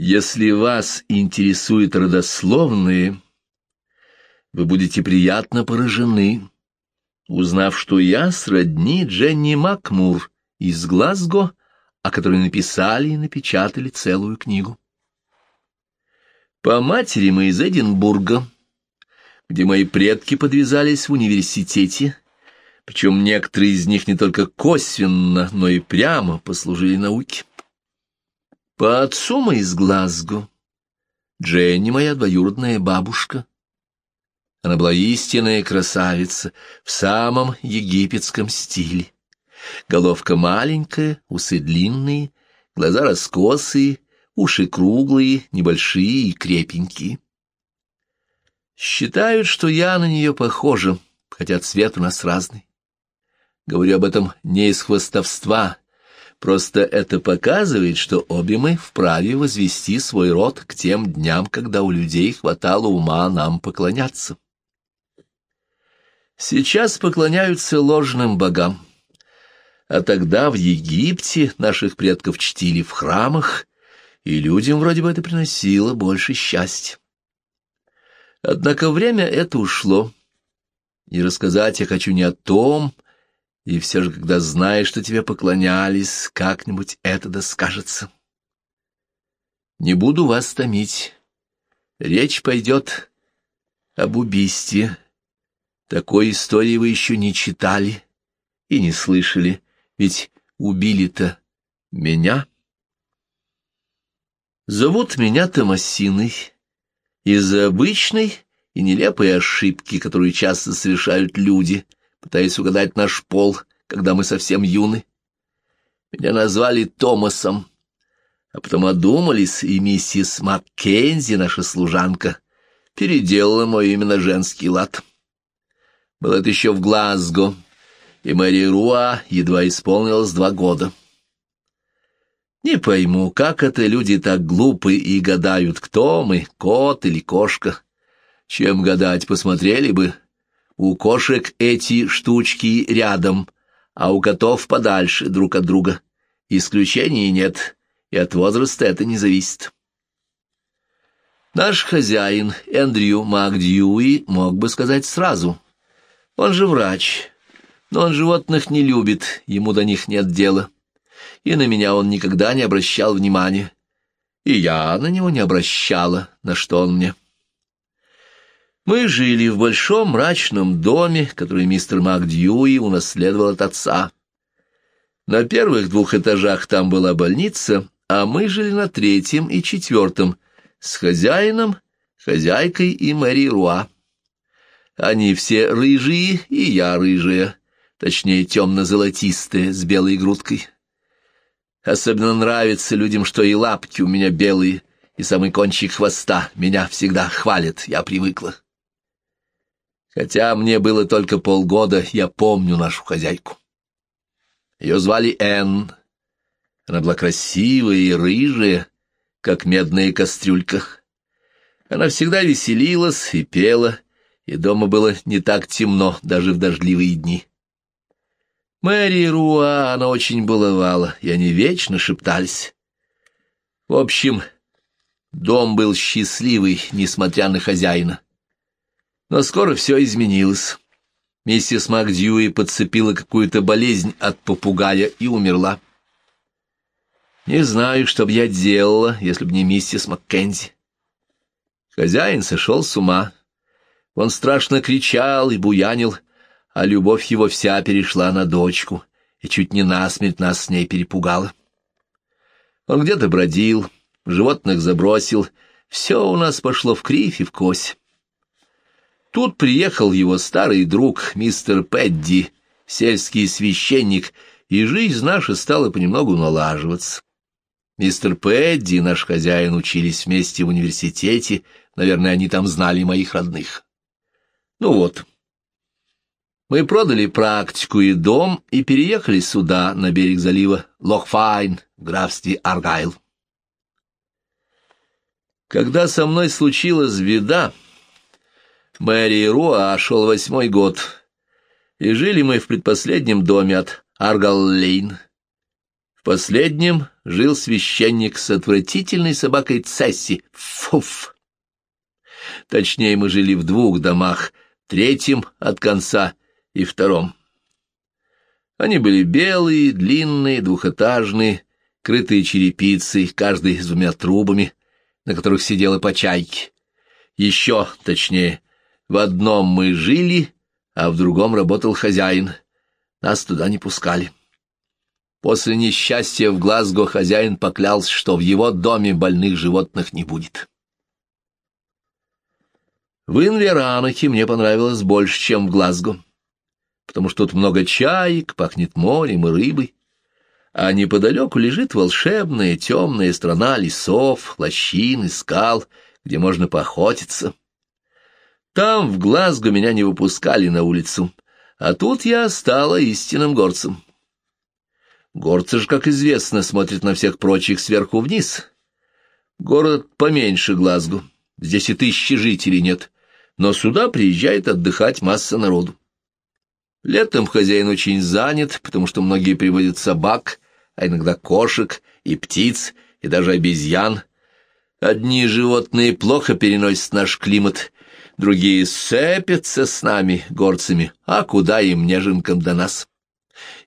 Если вас интересуют родословные, вы будете приятно поражены, узнав, что я сродни Дженни Макмур из Глазго, о которой написали и напечатали целую книгу. По матери мы из Эдинбурга, где мои предки подвязались в университете, причем некоторые из них не только косвенно, но и прямо послужили науке. По отцу мы из Глазго. Дженни моя двоюродная бабушка. Она была истинная красавица в самом египетском стиле. Головка маленькая, усы длинные, глаза раскосые, уши круглые, небольшие и крепенькие. Считают, что я на нее похожа, хотя цвет у нас разный. Говорю об этом не из хвостовства, просто это показывает, что обе мы вправе возвести свой род к тем дням, когда у людей хватало ума нам поклоняться. Сейчас поклоняются ложным богам, а тогда в Египте наших предков чтили в храмах, и людям вроде бы это приносило больше счастья. Однако время это ушло, и рассказать я хочу не о том, и все же, когда знаешь, что тебе поклонялись, как-нибудь это да скажется. Не буду вас томить. Речь пойдет об убийстве. Такой истории вы еще не читали и не слышали, ведь убили-то меня. Зовут меня Томасиной. Из-за обычной и нелепой ошибки, которую часто совершают люди — пытаясь угадать наш пол, когда мы совсем юны. Меня назвали Томасом, а потом одумались, и миссис Маккензи, наша служанка, переделала мое имя на женский лад. Было это еще в Глазго, и Мэри Руа едва исполнилось два года. Не пойму, как это люди так глупы и гадают, кто мы, кот или кошка. Чем гадать, посмотрели бы, у кошек эти штучки рядом, а у котов подальше друг от друга. Исключений нет, и от возраста это не зависит. Наш хозяин, Эндрю Макдьюи, мог бы сказать сразу. Он же врач, но он животных не любит, ему до них нет дела. И на меня он никогда не обращал внимания. И я на него не обращала, на что он мне. Мы жили в большом мрачном доме, который мистер МакДьюи унаследовал от отца. На первых двух этажах там была больница, а мы жили на третьем и четвертом с хозяином, хозяйкой и Мэри Руа. Они все рыжие, и я рыжая, точнее темно-золотистая, с белой грудкой. Особенно нравится людям, что и лапки у меня белые, и самый кончик хвоста меня всегда хвалят, я привыкла. Хотя мне было только полгода, я помню нашу хозяйку. Ее звали Энн. Она была красивая и рыжая, как медная кастрюлька. Она всегда веселилась и пела, и дома было не так темно, даже в дождливые дни. Мэри Руа она очень баловала, и они вечно шептались. В общем, дом был счастливый, несмотря на хозяина. Но скоро все изменилось. Миссис Макдьюи подцепила какую-то болезнь от попугая и умерла. Не знаю, что б я делала, если б не миссис Маккензи. Хозяин сошел с ума. Он страшно кричал и буянил, а любовь его вся перешла на дочку и чуть не насмерть нас с ней перепугала. Он где-то бродил, животных забросил, все у нас пошло в кривь и в кось. Тут приехал его старый друг, мистер Пэдди, сельский священник, и жизнь наша стала понемногу налаживаться. Мистер Пэдди и наш хозяин учились вместе в университете, наверное, они там знали моих родных. Ну вот. Мы продали практику и дом и переехали сюда, на берег залива Лохфайн, графстве Аргайл. Когда со мной случилась беда, Мэри Руа шел восьмой год, и жили мы в предпоследнем доме от Аргал-Лейн. В последнем жил священник с отвратительной собакой Цесси. Фуф! Точнее, мы жили в двух домах, третьем от конца и втором. Они были белые, длинные, двухэтажные, крытые черепицей, каждый с двумя трубами, на которых сидела по чайке. Еще точнее, в одном мы жили, а в другом работал хозяин. Нас туда не пускали. После несчастья в Глазго хозяин поклялся, что в его доме больных животных не будет. В Инверанахе мне понравилось больше, чем в Глазго, потому что тут много чаек, пахнет морем и рыбой, а неподалеку лежит волшебная темная страна лесов, лощин и скал, где можно поохотиться. Там, в Глазго, меня не выпускали на улицу, а тут я стала истинным горцем. Горцы же, как известно, смотрят на всех прочих сверху вниз. Город поменьше Глазго, здесь и тысячи жителей нет, но сюда приезжает отдыхать масса народу. Летом хозяин очень занят, потому что многие приводят собак, а иногда кошек и птиц, и даже обезьян. Одни животные плохо переносят наш климат, другие сцепятся с нами, горцами, а куда им, неженкам, до нас?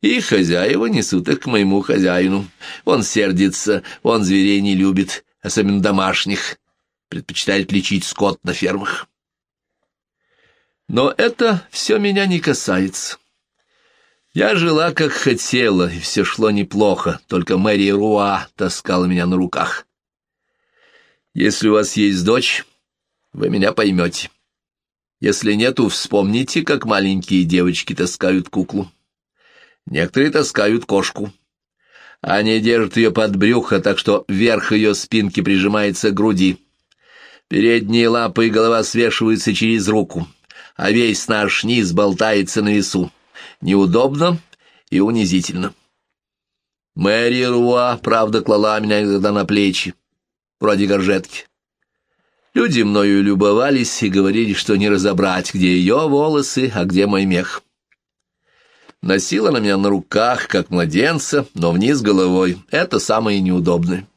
И хозяева несут их к моему хозяину. Он сердится, он зверей не любит, особенно домашних, предпочитает лечить скот на фермах. Но это все меня не касается. Я жила, как хотела, и все шло неплохо, только Мэри Руа таскала меня на руках. Если у вас есть дочь, вы меня поймете. Если нету, вспомните, как маленькие девочки таскают куклу. Некоторые таскают кошку. Они держат ее под брюхо, так что верх ее спинки прижимается к груди. Передние лапы и голова свешиваются через руку а весь наш низ болтается на весу. Неудобно и унизительно. Мэри Руа, правда, клала меня иногда на плечи, вроде горжетки. Люди мною любовались и говорили, что не разобрать, где ее волосы, а где мой мех. Носила она меня на руках, как младенца, но вниз головой. Это самое неудобное.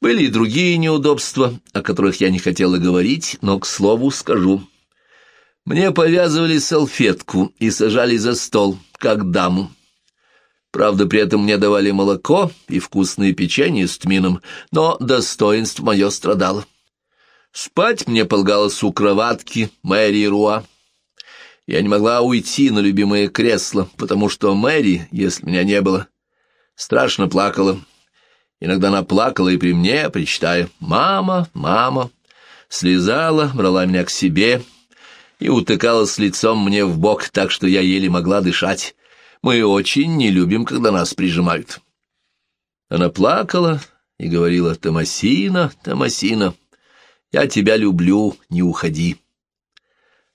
Были и другие неудобства, о которых я не хотела говорить, но, к слову, скажу. Мне повязывали салфетку и сажали за стол, как даму. Правда, при этом мне давали молоко и вкусные печенье с тмином, но достоинство мое страдало. Спать мне полагалось у кроватки Мэри Руа. Я не могла уйти на любимое кресло, потому что Мэри, если меня не было, страшно плакала. Иногда она плакала и при мне, причитая «мама, мама», слезала, брала меня к себе — и утыкалась лицом мне в бок, так что я еле могла дышать. Мы очень не любим, когда нас прижимают. Она плакала и говорила, «Томасина, Томасина, я тебя люблю, не уходи».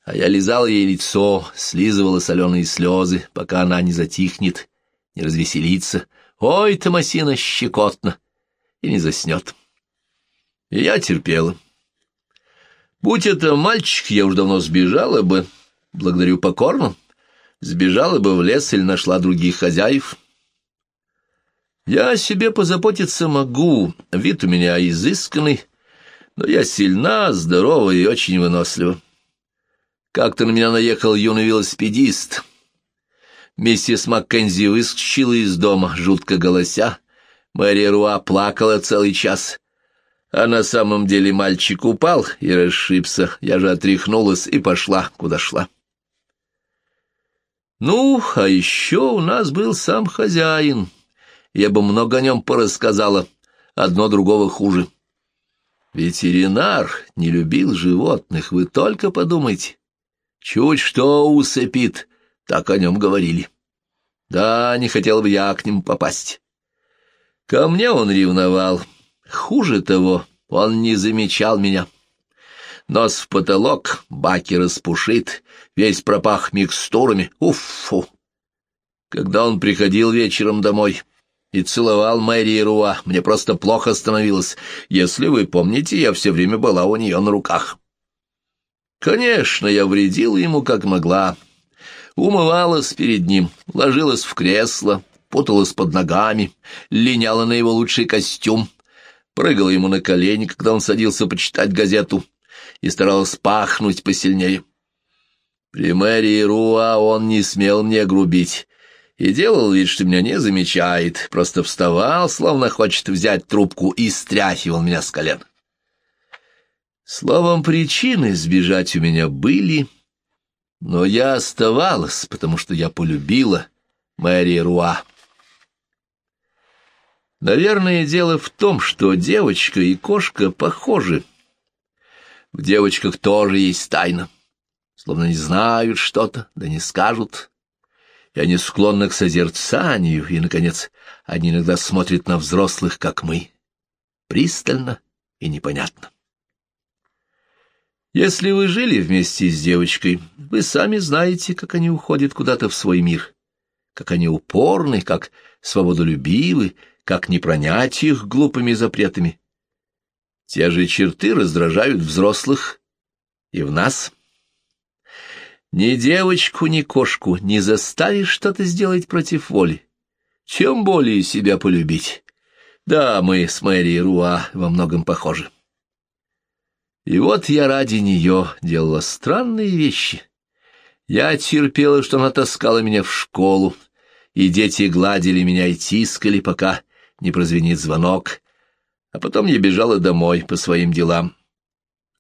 А я лизала ей лицо, слизывала соленые слезы, пока она не затихнет, не развеселится. «Ой, Томасина, щекотно!» и не заснет. И я терпела. Будь это мальчик, я уж давно сбежала бы, благодарю покорно, сбежала бы в лес или нашла других хозяев. Я о себе позаботиться могу, вид у меня изысканный, но я сильна, здорова и очень вынослива. Как-то на меня наехал юный велосипедист. Миссис Маккензи выскочила из дома, жутко голося. Мэри Руа плакала целый час. А на самом деле мальчик упал и расшибся. Я же отряхнулась и пошла, куда шла. Ну, а еще у нас был сам хозяин. Я бы много о нем порассказала, одно другого хуже. Ветеринар не любил животных, вы только подумайте. Чуть что усыпит, так о нем говорили. Да, не хотел бы я к ним попасть. Ко мне он ревновал, Хуже того, он не замечал меня. Нос в потолок, баки распушит, весь пропах микстурами. Уфу! Когда он приходил вечером домой и целовал Мэри Руа, мне просто плохо становилось. Если вы помните, я все время была у нее на руках. Конечно, я вредила ему как могла. Умывалась перед ним, ложилась в кресло, путалась под ногами, линяла на его лучший костюм, прыгала ему на колени, когда он садился почитать газету, и старалась пахнуть посильнее. При мэрии Руа он не смел мне грубить и делал вид, что меня не замечает, просто вставал, словно хочет взять трубку, и стряхивал меня с колен. Словом, причины сбежать у меня были, но я оставалась, потому что я полюбила Мэри Руа. Наверное, дело в том, что девочка и кошка похожи. В девочках тоже есть тайна, словно не знают что-то, да не скажут. И они склонны к созерцанию, и, наконец, они иногда смотрят на взрослых, как мы, пристально и непонятно. Если вы жили вместе с девочкой, вы сами знаете, как они уходят куда-то в свой мир, как они упорны, как свободолюбивы, как не пронять их глупыми запретами. Те же черты раздражают взрослых и в нас. Ни девочку, ни кошку не заставишь что-то сделать против воли. Чем более себя полюбить. Да, мы с Мэри Руа во многом похожи. И вот я ради нее делала странные вещи. Я терпела, что она таскала меня в школу, и дети гладили меня и тискали, пока не прозвенит звонок, а потом я бежала домой по своим делам.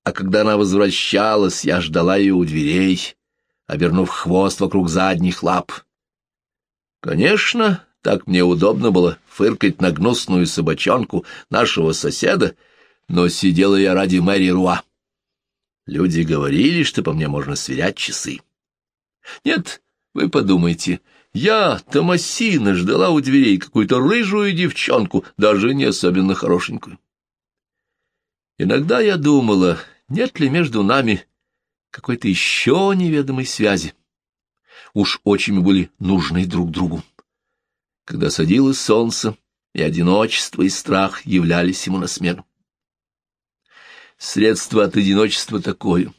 А когда она возвращалась, я ждала ее у дверей, обернув хвост вокруг задних лап. Конечно, так мне удобно было фыркать на гнусную собачонку нашего соседа, но сидела я ради Мэри Руа. Люди говорили, что по мне можно сверять часы. Нет, вы подумайте, я, Томасина, ждала у дверей какую-то рыжую девчонку, даже не особенно хорошенькую. Иногда я думала, нет ли между нами какой-то еще неведомой связи. Уж очень были нужны друг другу. Когда садилось солнце, и одиночество, и страх являлись ему на смену. Средство от одиночества такое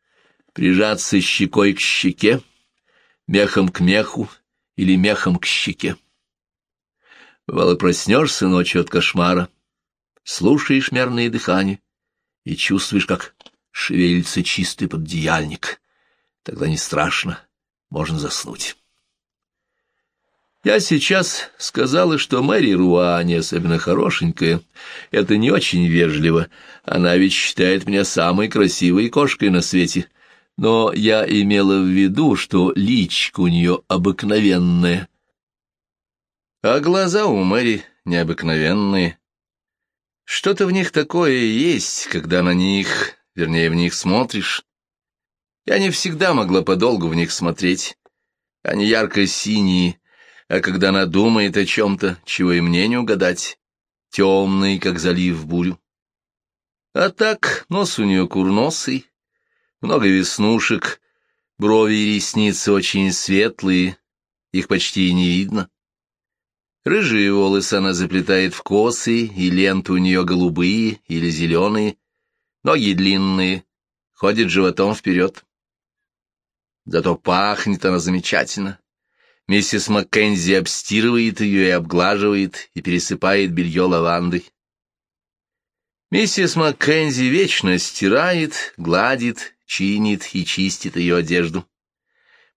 — прижаться щекой к щеке, мехом к меху, или мехом к щеке. Бывало, проснешься ночью от кошмара, слушаешь мерное дыхание и чувствуешь, как шевелится чистый поддеяльник. Тогда не страшно, можно заснуть. Я сейчас сказала, что Мэри Руа не особенно хорошенькая. Это не очень вежливо. Она ведь считает меня самой красивой кошкой на свете но я имела в виду, что личка у нее обыкновенная. А глаза у Мэри необыкновенные. Что-то в них такое есть, когда на них, вернее, в них смотришь. Я не всегда могла подолгу в них смотреть. Они ярко-синие, а когда она думает о чем-то, чего и мне не угадать, темный, как залив в бурю. А так нос у нее курносый, много веснушек, брови и ресницы очень светлые, их почти не видно. Рыжие волосы она заплетает в косы, и ленты у нее голубые или зеленые, ноги длинные, ходит животом вперед. Зато пахнет она замечательно. Миссис Маккензи обстирывает ее и обглаживает, и пересыпает белье лавандой. Миссис Маккензи вечно стирает, гладит чинит и чистит ее одежду,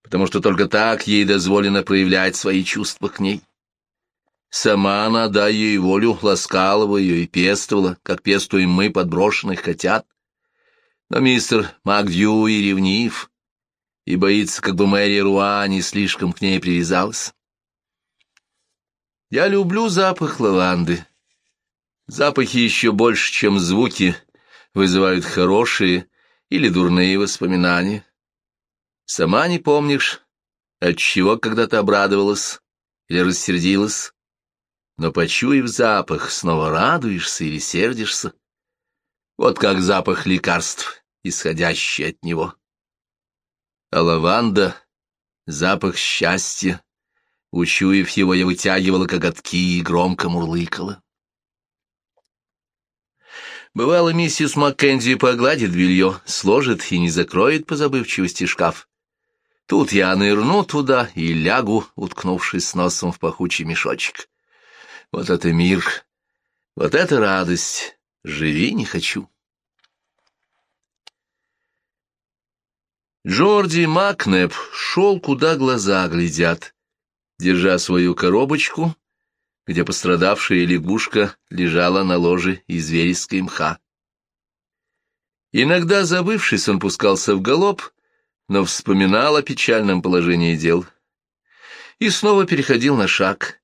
потому что только так ей дозволено проявлять свои чувства к ней. Сама она, дай ей волю, ласкала бы ее и пестовала, как пестуем мы подброшенных котят. Но мистер Макдьюи ревнив и боится, как бы Мэри Руа не слишком к ней привязалась. Я люблю запах лаванды. Запахи еще больше, чем звуки, вызывают хорошие, или дурные воспоминания. Сама не помнишь, от чего когда-то обрадовалась или рассердилась, но, почуяв запах, снова радуешься или сердишься. Вот как запах лекарств, исходящий от него. А лаванда — запах счастья. Учуяв его, я вытягивала коготки и громко мурлыкала. Бывало, миссис Маккензи погладит белье, сложит и не закроет по забывчивости шкаф. Тут я нырну туда и лягу, уткнувшись носом в пахучий мешочек. Вот это мир, вот это радость, живи не хочу. Джорди Макнеп шел, куда глаза глядят, держа свою коробочку, где пострадавшая лягушка лежала на ложе из вереска мха. Иногда, забывшись, он пускался в галоп, но вспоминал о печальном положении дел и снова переходил на шаг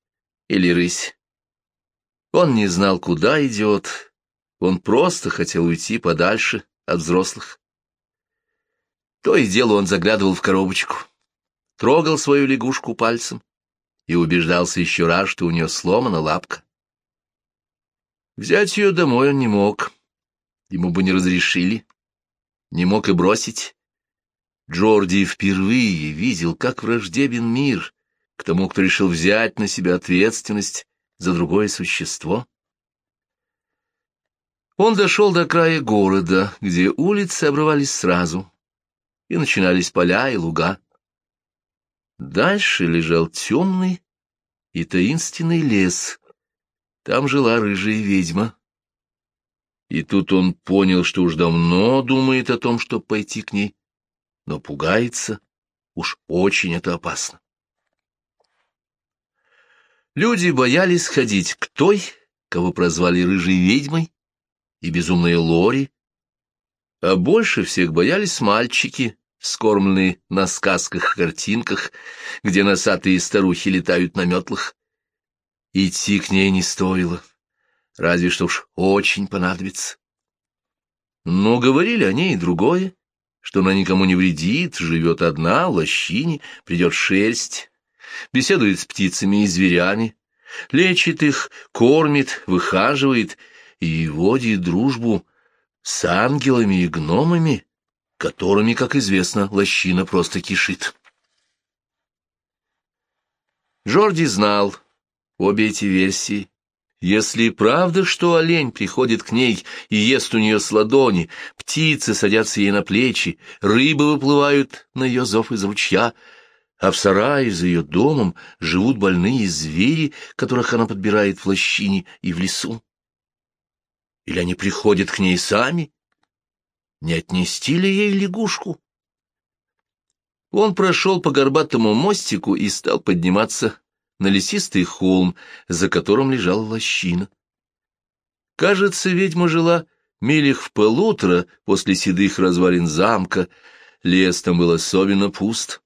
или рысь. Он не знал, куда идет, он просто хотел уйти подальше от взрослых. То и дело он заглядывал в коробочку, трогал свою лягушку пальцем и убеждался еще раз, что у нее сломана лапка. Взять ее домой он не мог, ему бы не разрешили, не мог и бросить. Джорди впервые видел, как враждебен мир к тому, кто решил взять на себя ответственность за другое существо. Он дошел до края города, где улицы обрывались сразу, и начинались поля и луга. Дальше лежал темный и таинственный лес. Там жила рыжая ведьма. И тут он понял, что уж давно думает о том, чтобы пойти к ней но пугается. Уж очень это опасно. Люди боялись ходить к той, кого прозвали рыжей ведьмой, и безумной Лори, а больше всех боялись мальчики, скормленные на сказках-картинках, где носатые старухи летают на метлах. Идти к ней не стоило, разве что уж очень понадобится. Но говорили о ней и другое что она никому не вредит, живет одна, в лощине, придет шерсть, беседует с птицами и зверями, лечит их, кормит, выхаживает и водит дружбу с ангелами и гномами, которыми, как известно, лощина просто кишит. Жорди знал обе эти версии если правда, что олень приходит к ней и ест у нее с ладони, птицы садятся ей на плечи, рыбы выплывают на ее зов из ручья, а в сарае за ее домом живут больные звери, которых она подбирает в лощине и в лесу. Или они приходят к ней сами? Не отнести ли ей лягушку? Он прошел по горбатому мостику и стал подниматься на лесистый холм, за которым лежала лощина. Кажется, ведьма жила милях в полутора после седых развалин замка, лес там был особенно пуст,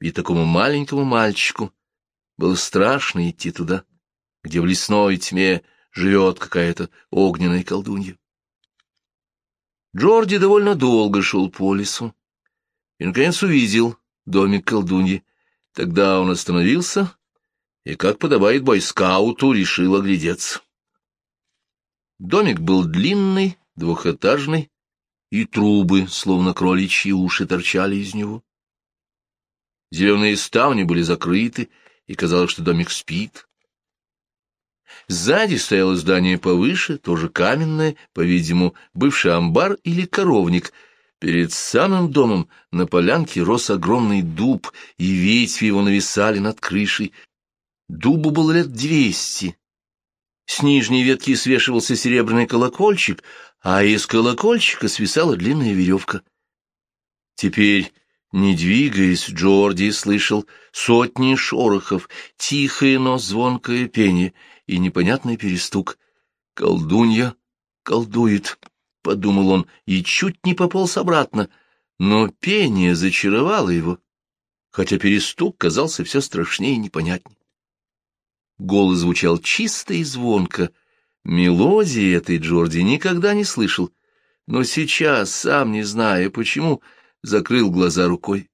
и такому маленькому мальчику было страшно идти туда, где в лесной тьме живет какая-то огненная колдунья. Джорди довольно долго шел по лесу и, наконец, увидел домик колдуньи. Тогда он остановился и, как подобает бойскауту, решил оглядеться. Домик был длинный, двухэтажный, и трубы, словно кроличьи уши, торчали из него. Зеленые ставни были закрыты, и казалось, что домик спит. Сзади стояло здание повыше, тоже каменное, по-видимому, бывший амбар или коровник. Перед самым домом на полянке рос огромный дуб, и ветви его нависали над крышей, Дубу было лет двести. С нижней ветки свешивался серебряный колокольчик, а из колокольчика свисала длинная веревка. Теперь, не двигаясь, Джорди слышал сотни шорохов, тихое, но звонкое пение и непонятный перестук. «Колдунья колдует», — подумал он, и чуть не пополз обратно, но пение зачаровало его, хотя перестук казался все страшнее и непонятнее. Голос звучал чисто и звонко. Мелодии этой Джорди никогда не слышал, но сейчас, сам не зная почему, закрыл глаза рукой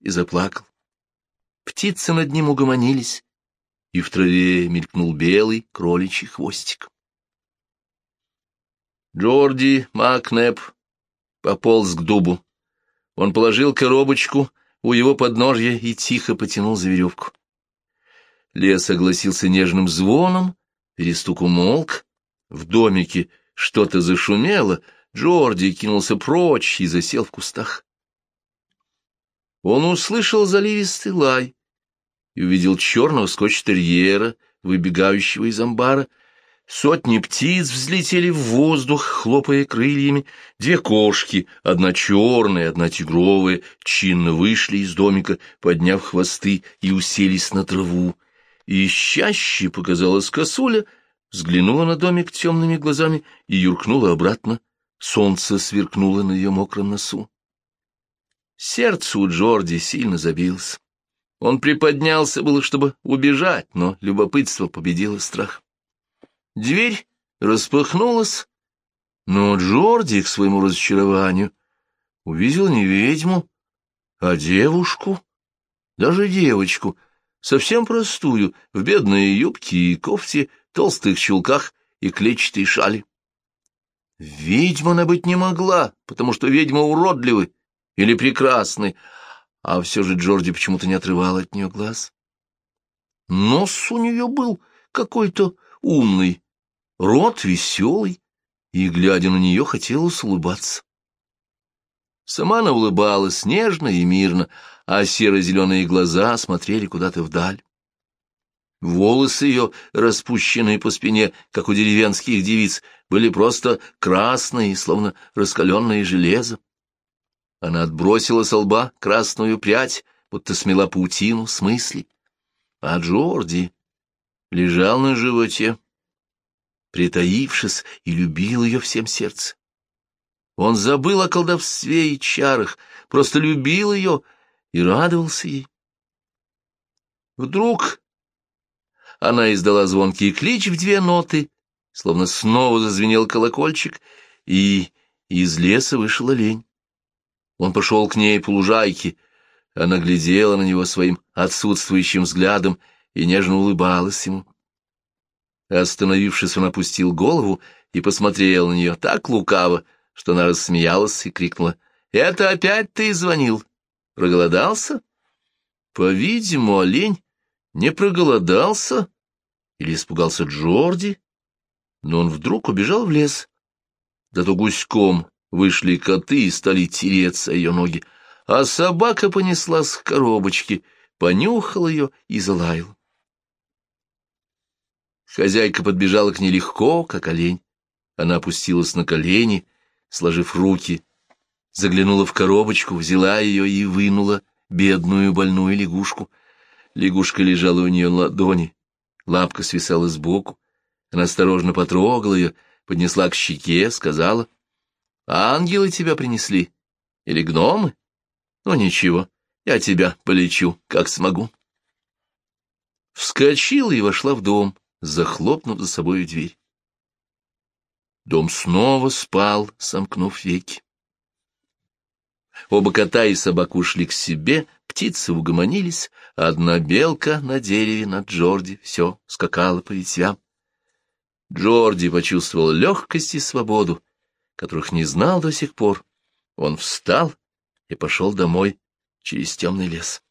и заплакал. Птицы над ним угомонились, и в траве мелькнул белый кроличий хвостик. Джорди Макнеп пополз к дубу. Он положил коробочку у его подножья и тихо потянул за веревку. Лес огласился нежным звоном, перестук умолк. В домике что-то зашумело, Джорди кинулся прочь и засел в кустах. Он услышал заливистый лай и увидел черного скотч-терьера, выбегающего из амбара. Сотни птиц взлетели в воздух, хлопая крыльями. Две кошки, одна черная, одна тигровая, чинно вышли из домика, подняв хвосты и уселись на траву. И чаще показалась косуля, взглянула на домик темными глазами и юркнула обратно. Солнце сверкнуло на ее мокром носу. Сердце у Джорди сильно забилось. Он приподнялся было, чтобы убежать, но любопытство победило страх. Дверь распахнулась, но Джорди, к своему разочарованию, увидел не ведьму, а девушку, даже девочку, совсем простую, в бедной юбке и кофте, толстых чулках и клетчатой шали. Ведьма она быть не могла, потому что ведьма уродливы или прекрасны, а все же Джорди почему-то не отрывал от нее глаз. Нос у нее был какой-то умный, рот веселый, и, глядя на нее, хотелось улыбаться. Сама она улыбалась нежно и мирно, а серо-зеленые глаза смотрели куда-то вдаль. Волосы ее, распущенные по спине, как у деревенских девиц, были просто красные, словно раскаленное железо. Она отбросила со лба красную прядь, будто смела паутину с мыслей. А Джорди лежал на животе, притаившись, и любил ее всем сердцем. Он забыл о колдовстве и чарах, просто любил ее и радовался ей. Вдруг она издала звонкий клич в две ноты, словно снова зазвенел колокольчик, и из леса вышел олень. Он пошел к ней по лужайке. Она глядела на него своим отсутствующим взглядом и нежно улыбалась ему. Остановившись, он опустил голову и посмотрел на нее так лукаво, что она рассмеялась и крикнула. — Это опять ты звонил? Проголодался? По-видимому, олень не проголодался или испугался Джорди, но он вдруг убежал в лес. Зато гуськом Вышли коты и стали тереться ее ноги, а собака понеслась к коробочке, понюхала ее и залаяла. Хозяйка подбежала к ней легко, как олень. Она опустилась на колени, сложив руки, заглянула в коробочку, взяла ее и вынула бедную больную лягушку. Лягушка лежала у нее на ладони, лапка свисала сбоку. Она осторожно потрогала ее, поднесла к щеке, сказала — Ангелы тебя принесли? Или гномы? Ну, ничего, я тебя полечу, как смогу. Вскочила и вошла в дом, захлопнув за собой дверь. Дом снова спал, сомкнув веки. Оба кота и собака ушли к себе, птицы угомонились, а одна белка на дереве над Джорди все скакала по ветвям. Джорди почувствовал легкость и свободу, которых не знал до сих пор, он встал и пошел домой через темный лес.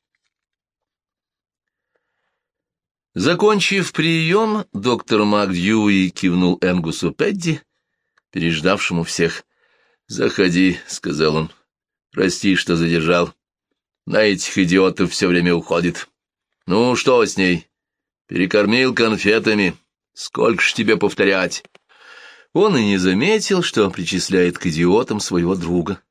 Закончив прием, доктор МакДьюи кивнул Энгусу Педди, переждавшему всех. «Заходи», — сказал он. «Прости, что задержал. На этих идиотов все время уходит. Ну, что с ней? Перекормил конфетами. Сколько ж тебе повторять?» Он и не заметил, что причисляет к идиотам своего друга.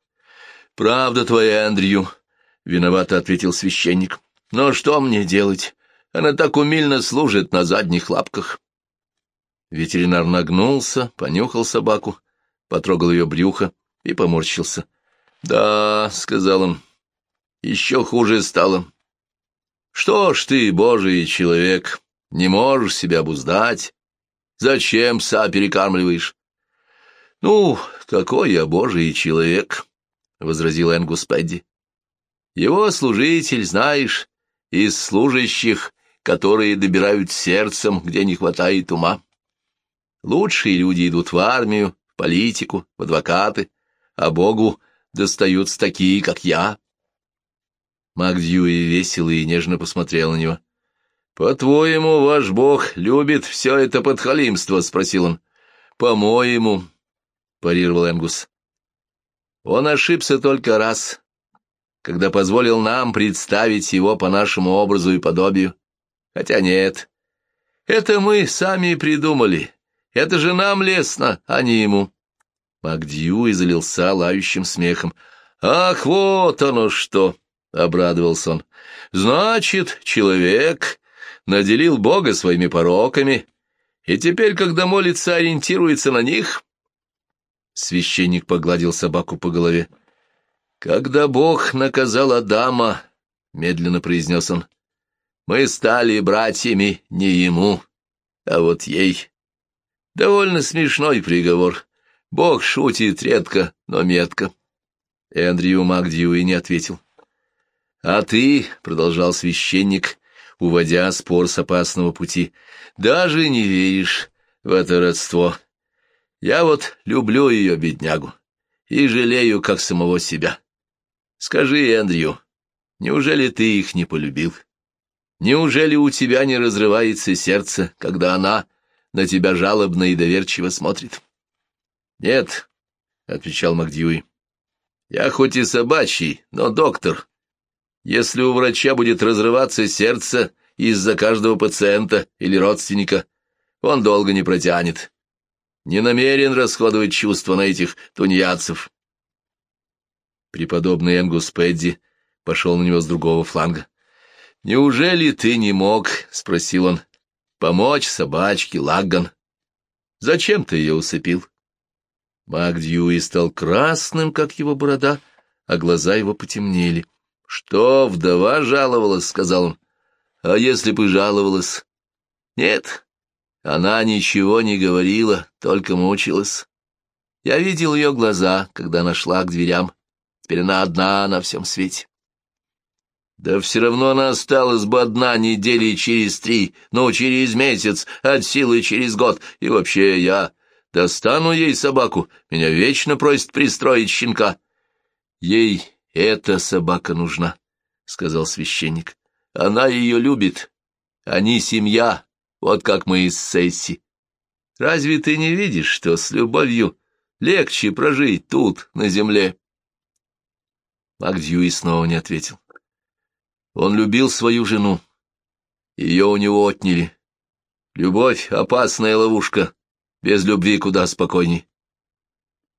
«Правда твоя, Андрю», — виновато ответил священник. «Но что мне делать? Она так умильно служит на задних лапках». Ветеринар нагнулся, понюхал собаку, потрогал ее брюхо и поморщился. «Да», — сказал он, — «еще хуже стало». «Что ж ты, божий человек, не можешь себя обуздать, Зачем пса перекармливаешь? — Ну, какой я божий человек, — возразил Энгус Пэдди. — Его служитель, знаешь, из служащих, которые добирают сердцем, где не хватает ума. Лучшие люди идут в армию, в политику, в адвокаты, а Богу достаются такие, как я. Макдьюи весело и нежно посмотрел на него. «По-твоему, ваш бог любит все это подхалимство?» — спросил он. «По-моему», — парировал Энгус. «Он ошибся только раз. когда позволил нам представить его по нашему образу и подобию. Хотя нет, это мы сами придумали. Это же нам лестно, а не ему. Макдью излился лающим смехом. «Ах, вот оно что!» — обрадовался он. «Значит, человек наделил Бога своими пороками, и теперь, когда молится, ориентируется на них?» Священник погладил собаку по голове. «Когда Бог наказал Адама, — медленно произнес он, — мы стали братьями не ему, а вот ей. Довольно смешной приговор. Бог шутит редко, но метко». Эндрю Макдьюи не ответил. «А ты, — продолжал священник, уводя спор с опасного пути, — даже не веришь в это родство. Я вот люблю ее, беднягу, и жалею, как самого себя. Скажи, Эндрю, неужели ты их не полюбил? Неужели у тебя не разрывается сердце, когда она на тебя жалобно и доверчиво смотрит? Нет, — отвечал Макдьюи, — я хоть и собачий, но доктор. Если у врача будет разрываться сердце из-за каждого пациента или родственника, он долго не протянет. Не намерен расходовать чувства на этих тунеядцев. Преподобный Энгус Пэдди пошел на него с другого фланга. «Неужели ты не мог, — спросил он, — помочь собачке Лагган? Зачем ты ее усыпил?» Мак Дьюи стал красным, как его борода, а глаза его потемнели. «Что, вдова жаловалась?» — сказал он. «А если бы жаловалась?» «Нет, она ничего не говорила, только мучилась. Я видел ее глаза, когда она шла к дверям. Теперь она одна на всем свете. Да все равно она осталась бы одна недели через три, ну, через месяц, от силы через год. И вообще я достану ей собаку, меня вечно просит пристроить щенка. Ей эта собака нужна, — сказал священник. Она ее любит. Они семья, вот как мы из Сесси. Разве ты не видишь, что с любовью легче прожить тут, на земле? Макдьюи снова не ответил. Он любил свою жену. Ее у него отняли. Любовь — опасная ловушка. Без любви куда спокойней.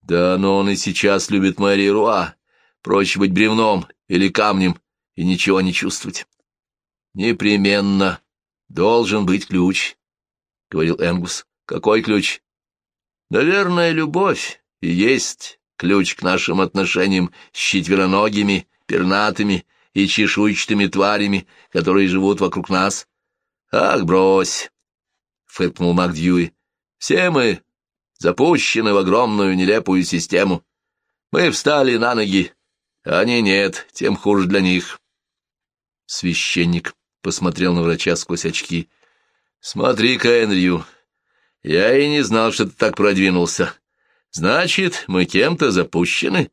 Да, но он и сейчас любит Мэри Руа. Проще быть бревном или камнем и ничего не чувствовать. Непременно должен быть ключ, — говорил Энгус. Какой ключ? Наверное, любовь и есть ключ к нашим отношениям с четвероногими, пернатыми и чешуйчатыми тварями, которые живут вокруг нас. Ах, брось! — фыркнул Макдьюи. Все мы запущены в огромную нелепую систему. Мы встали на ноги, а они нет, тем хуже для них. Священник посмотрел на врача сквозь очки. — Смотри-ка, Энрю, я и не знал, что ты так продвинулся. Значит, мы кем-то запущены?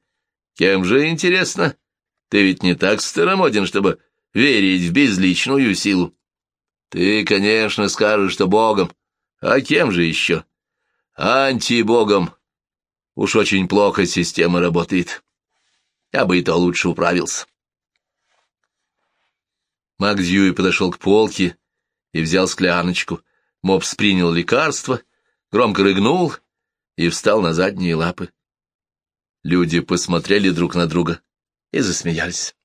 Кем же, интересно? Ты ведь не так старомоден, чтобы верить в безличную силу. Ты, конечно, скажешь, что Богом. А кем же еще? Антибогом. Уж очень плохо система работает. Я бы и то лучше управился. Мак Дьюи подошел к полке и взял скляночку. Мопс принял лекарство, громко рыгнул — и встал на задние лапы. Люди посмотрели друг на друга и засмеялись.